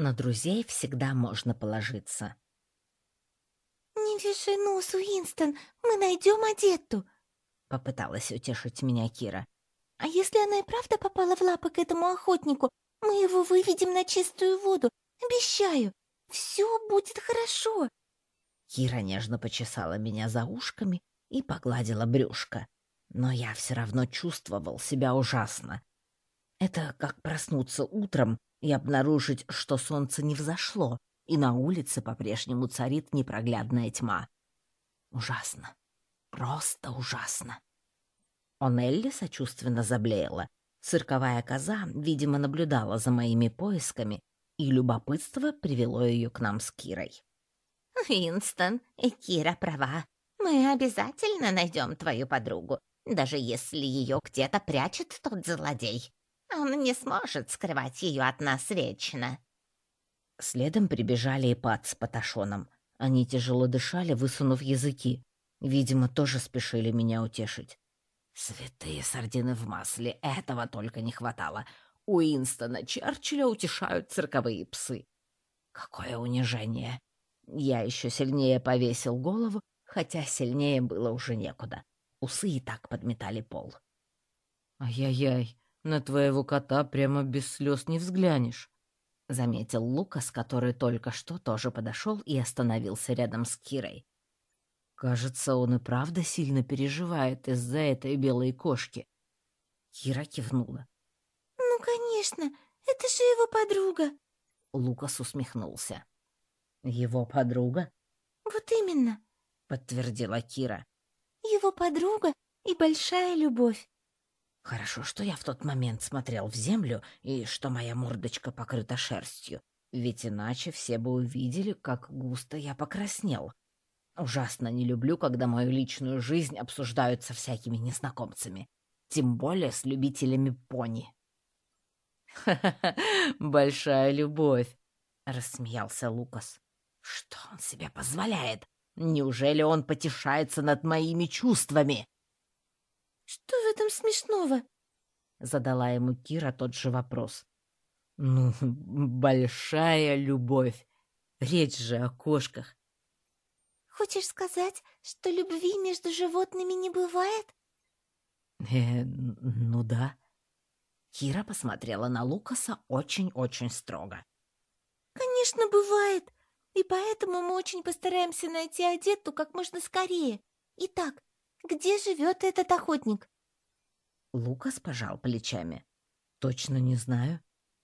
На друзей всегда можно положиться. «Не вешай нос, Уинстон, мы найдем Одетту!» Попыталась утешить меня Кира. «А если она и правда попала в лапы к этому охотнику, мы его выведем на чистую воду, обещаю, все будет хорошо!» Кира нежно почесала меня за ушками и погладила брюшко. Но я все равно чувствовал себя ужасно. Это как проснуться утром и обнаружить, что солнце не взошло, и на улице по-прежнему царит непроглядная тьма. Ужасно. Просто ужасно. Онелли сочувственно заблеяла. Цирковая коза, видимо, наблюдала за моими поисками, и любопытство привело ее к нам с Кирой. «Винстон, Кира права. Мы обязательно найдем твою подругу, даже если ее где-то прячет тот злодей. Он не сможет скрывать ее от нас вечно». Следом прибежали и Пат с Паташоном. Они тяжело дышали, высунув языки. Видимо, тоже спешили меня утешить. Святые сардины в масле, этого только не хватало. У Инстона Черчилля утешают цирковые псы. Какое унижение! Я еще сильнее повесил голову, хотя сильнее было уже некуда. Усы и так подметали пол. «Ай-яй-яй, на твоего кота прямо без слез не взглянешь», — заметил Лукас, который только что тоже подошел и остановился рядом с Кирой. «Кажется, он и правда сильно переживает из-за этой белой кошки». Кира кивнула. «Ну, конечно, это же его подруга!» Лукас усмехнулся. Его подруга? Вот именно, подтвердила Кира. Его подруга и большая любовь. Хорошо, что я в тот момент смотрел в землю и что моя мордочка покрыта шерстью, ведь иначе все бы увидели, как густо я покраснел. Ужасно не люблю, когда мою личную жизнь обсуждают со всякими незнакомцами, тем более с любителями пони. «Ха-ха-ха, большая любовь!» — рассмеялся Лукас. Что он себе позволяет? Неужели он потешается над моими чувствами? Что в этом смешного? Задала ему Кира тот же вопрос. Ну, большая любовь. Речь же о кошках. Хочешь сказать, что любви между животными не бывает? Э, ну да. Кира посмотрела на Лукаса очень-очень строго. Конечно, бывает. И поэтому мы очень постараемся найти Одетту как можно скорее. Итак, где живет этот охотник?» Лукас пожал плечами. «Точно не знаю.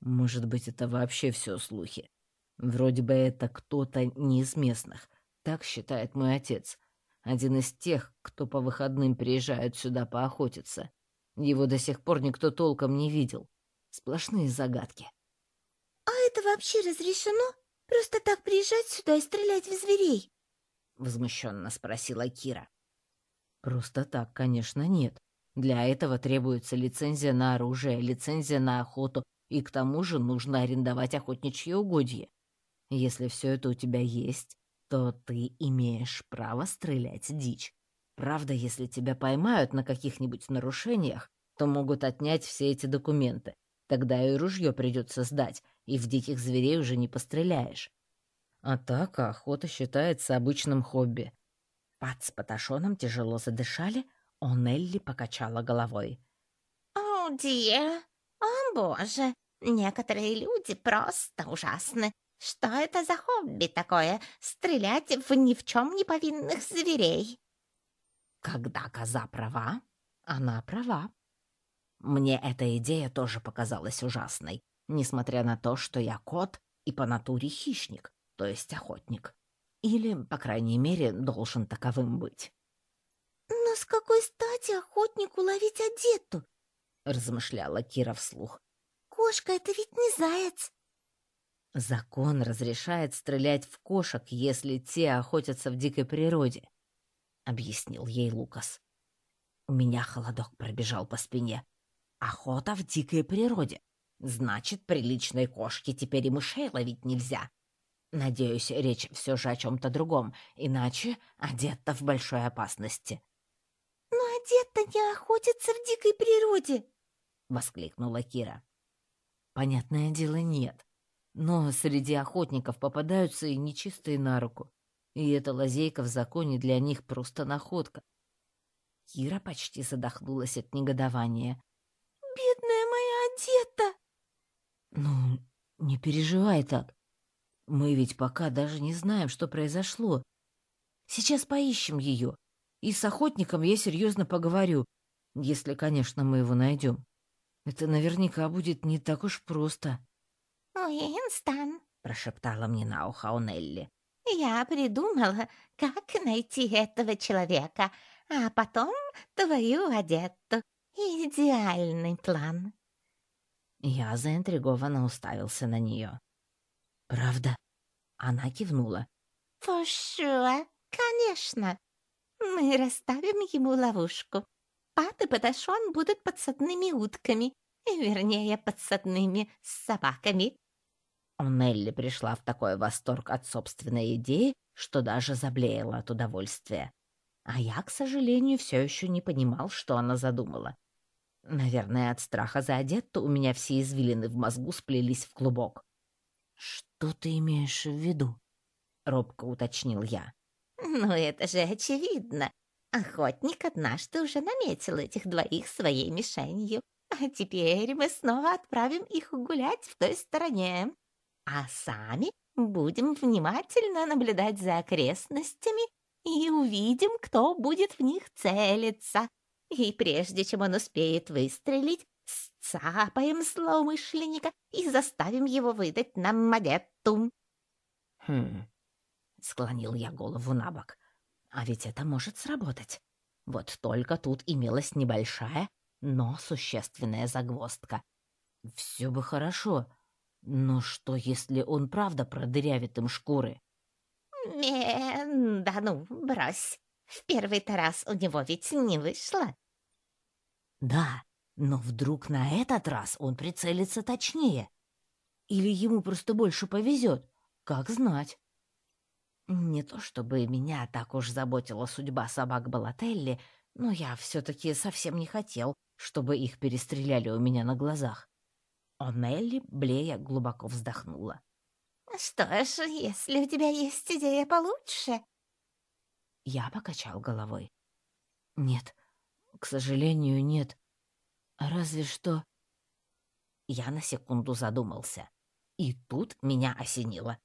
Может быть, это вообще все слухи. Вроде бы это кто-то не из местных. Так считает мой отец. Один из тех, кто по выходным приезжает сюда поохотиться. Его до сих пор никто толком не видел. Сплошные загадки». «А это вообще разрешено?» Просто так приезжать сюда и стрелять в зверей?» — возмущенно спросила Кира. «Просто так, конечно, нет. Для этого требуется лицензия на оружие, лицензия на охоту, и к тому же нужно арендовать охотничьи угодья. Если все это у тебя есть, то ты имеешь право стрелять дичь. Правда, если тебя поймают на каких-нибудь нарушениях, то могут отнять все эти документы. Тогда и ружье придется сдать, и в диких зверей уже не постреляешь. А так охота считается обычным хобби. Пат с Паташоном тяжело задышали, а Нелли покачала головой. «О, Ди, о боже, некоторые люди просто ужасны. Что это за хобби такое — стрелять в ни в чем не повинных зверей?» Когда коза права, она права. Мне эта идея тоже показалась ужасной, несмотря на то, что я кот и по натуре хищник, то есть охотник. Или, по крайней мере, должен таковым быть. «Но с какой стати охотнику ловить одету?» — размышляла Кира вслух. «Кошка — это ведь не заяц». «Закон разрешает стрелять в кошек, если те охотятся в дикой природе», — объяснил ей Лукас. У меня холодок пробежал по спине. Охота в дикой природе. Значит, приличной кошке теперь и мышей ловить нельзя. Надеюсь, речь все же о чем-то другом, иначе Одетта в большой опасности. «Но Одетта не охотится в дикой природе!» — воскликнула Кира. «Понятное дело, нет. Но среди охотников попадаются и нечистые на руку. И эта лазейка в законе для них просто находка. Кира почти задохнулась от негодования. «Бедная моя одета!» «Ну, не переживай так. Мы ведь пока даже не знаем, что произошло. Сейчас поищем ее, и с охотником я серьезно поговорю, если, конечно, мы его найдем. Это наверняка будет не так уж просто. «Уинстон», — прошептала мне на ухо Онелли. «Я придумала, как найти этого человека, а потом твою одетту. Идеальный план». Я заинтригованно уставился на нее. «Правда?» Она кивнула. «For sure, конечно. Мы расставим ему ловушку. Пат и Паташон будут подсадными утками, вернее, подсадными собаками». Нелли пришла в такой восторг от собственной идеи, что даже заблеяла от удовольствия. А я, к сожалению, все еще не понимал, что она задумала. Наверное, от страха за Одетту у меня все извилины в мозгу сплелись в клубок. «Что ты имеешь в виду?» — робко уточнил я. «Ну, это же очевидно. Охотник однажды уже наметил этих двоих своей мишенью, а теперь мы снова отправим их гулять в той стороне, а сами будем внимательно наблюдать за окрестностями и увидим, кто будет в них целиться. И прежде чем он успеет выстрелить, сцапаем злоумышленника и заставим его выдать нам Мадетту». «Хм...» — склонил я голову на бок. «А ведь это может сработать. Вот только тут имелась небольшая, но существенная загвоздка. Все бы хорошо, но что, если он правда продырявит им шкуры?» «Ме... да ну, брось. В первый-то раз у него ведь не вышло». «Да, но вдруг на этот раз он прицелится точнее. Или ему просто больше повезет, как знать. Не то чтобы меня так уж заботила судьба собак Балателли, но я все-таки совсем не хотел, чтобы их перестреляли у меня на глазах. Онелли, блея, глубоко вздохнула. «Что ж, если у тебя есть идея получше...» Я покачал головой. «Нет, к сожалению, нет. Разве что...» Я на секунду задумался. И тут меня осенило.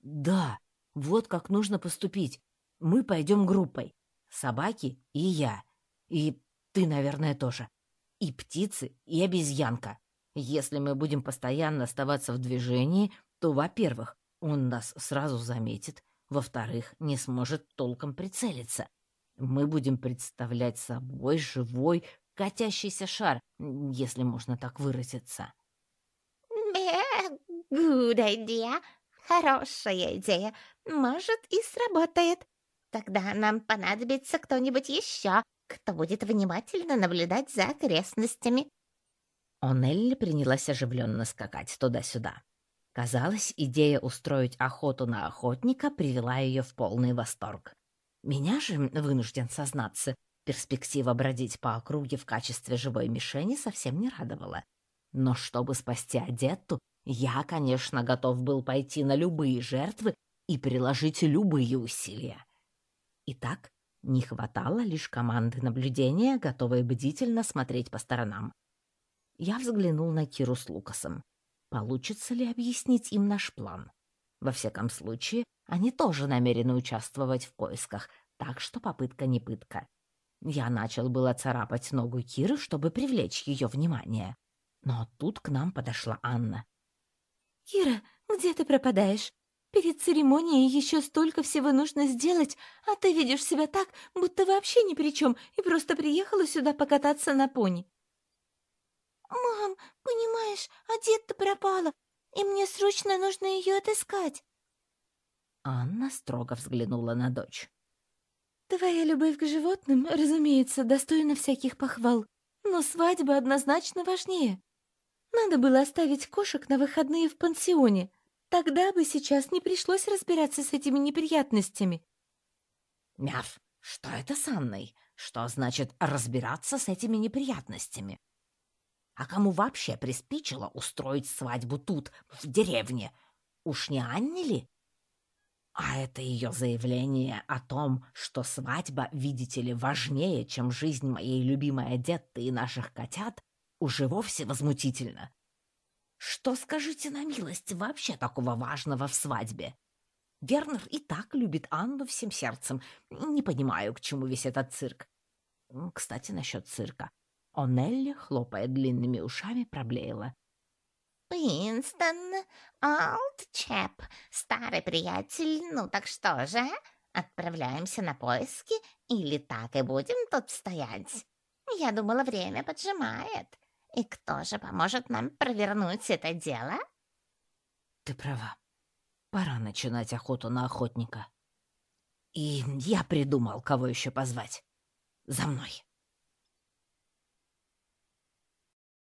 «Да, вот как нужно поступить. Мы пойдем группой. Собаки и я. И ты, наверное, тоже. И птицы, и обезьянка. Если мы будем постоянно оставаться в движении, то, во-первых, он нас сразу заметит, во-вторых, не сможет толком прицелиться. Мы будем представлять собой живой, катящийся шар, если можно так выразиться. «Good idea. Хорошая идея. Может, и сработает. Тогда нам понадобится кто-нибудь еще, кто будет внимательно наблюдать за окрестностями». Онелли принялась оживленно скакать туда-сюда. Казалось, идея устроить охоту на охотника привела ее в полный восторг. Меня же, вынужден сознаться, Перспектива бродить по округе в качестве живой мишени совсем не радовала. Но чтобы спасти Адетту, я, конечно, готов был пойти на любые жертвы и приложить любые усилия. Итак, не хватало лишь команды наблюдения, готовой бдительно смотреть по сторонам. Я взглянул на Киру с Лукасом. Получится ли объяснить им наш план? Во всяком случае, они тоже намерены участвовать в поисках, так что попытка не пытка. Я начал было царапать ногу Киры, чтобы привлечь ее внимание. Но тут к нам подошла Анна. «Кира, где ты пропадаешь? Перед церемонией еще столько всего нужно сделать, а ты ведешь себя так, будто вообще ни при чем и просто приехала сюда покататься на пони». «Мам, понимаешь, одет-то пропала, и мне срочно нужно ее отыскать». Анна строго взглянула на дочь. Твоя любовь к животным, разумеется, достойна всяких похвал, но свадьба однозначно важнее. Надо было оставить кошек на выходные в пансионе. Тогда бы сейчас не пришлось разбираться с этими неприятностями. Мяв, что это с Анной? Что значит разбираться с этими неприятностями? А кому вообще приспичило устроить свадьбу тут, в деревне? Уж не Анне ли? А это ее заявление о том, что свадьба, видите ли, важнее, чем жизнь моей любимой Адетты и наших котят, уже вовсе возмутительно. Что, скажите на милость, вообще такого важного в свадьбе? Вернер и так любит Анну всем сердцем. Не понимаю, к чему весь этот цирк. Кстати, насчет цирка. Онелли, хлопая длинными ушами, проблеяла. «Уинстон, олд чеп, старый приятель, ну так что же, отправляемся на поиски или так и будем тут стоять? Я думала, время поджимает. И кто же поможет нам провернуть это дело?» «Ты права. Пора начинать охоту на охотника. И я придумал, кого еще позвать. За мной!»